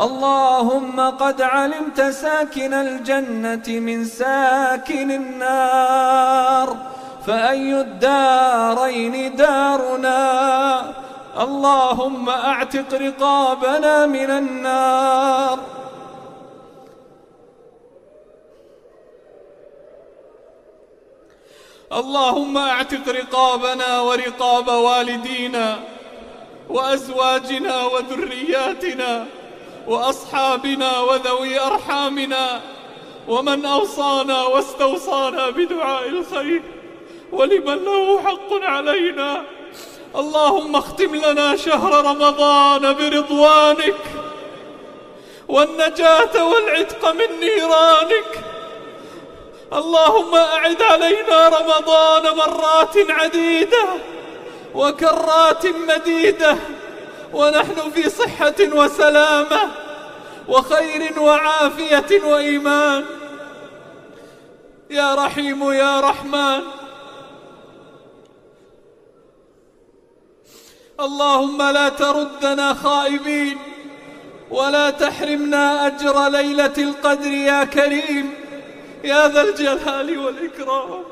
اللهم قد علمت ساكن الجنة من ساكن النار فأي الدارين دارنا؟ اللهم أعتق رقابنا من النار. اللهم أعتق رقابنا ورقاب والدينا وأزواجنا وذرياتنا وأصحابنا وذوي أرحامنا ومن أوصانا واستوصانا بدعاء الخير ولمن له حق علينا. اللهم اختم لنا شهر رمضان برضوانك والنجاة والعتق من نيرانك. اللهم أعد علينا رمضان مرات عديدة وكرات مديدة ونحن في صحة وسلامة وخير وعافية وإيمان. يا رحيم يا رحمن. اللهم لا تردنا خائبين ولا تحرمنا أجر ليلة القدر يا كريم. يا ذا الجلال والإكرام.